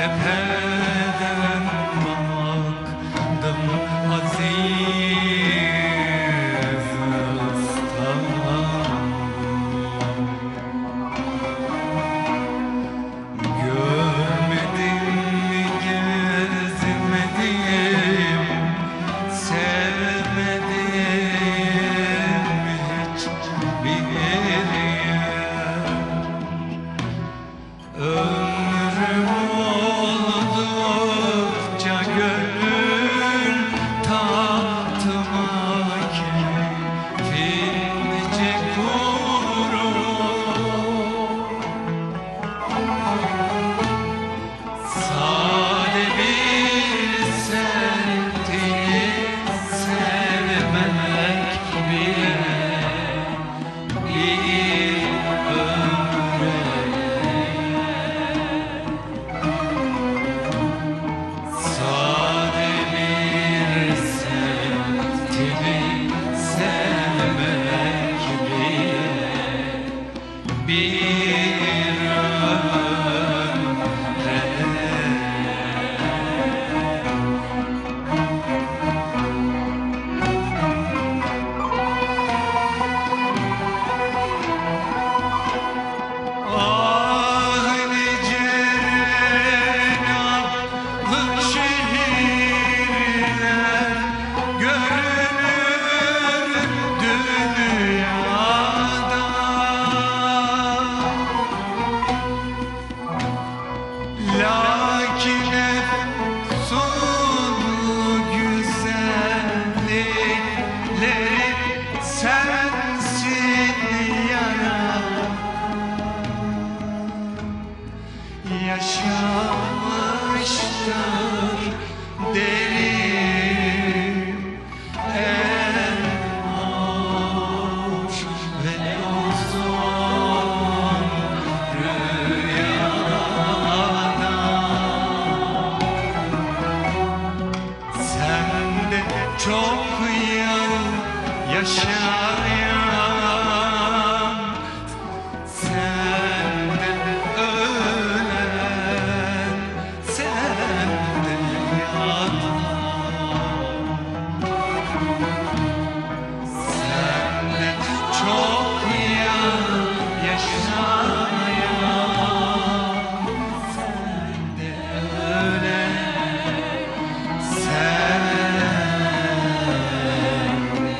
and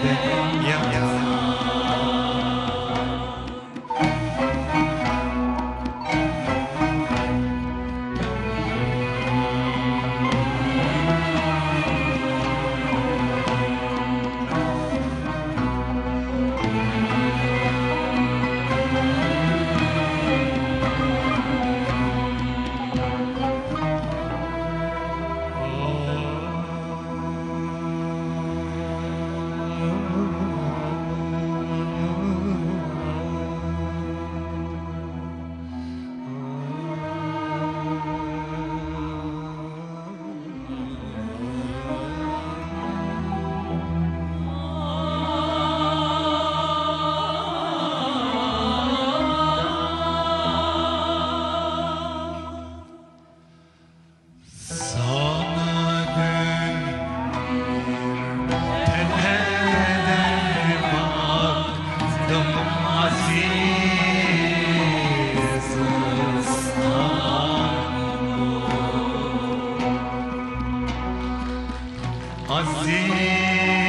때 Aziz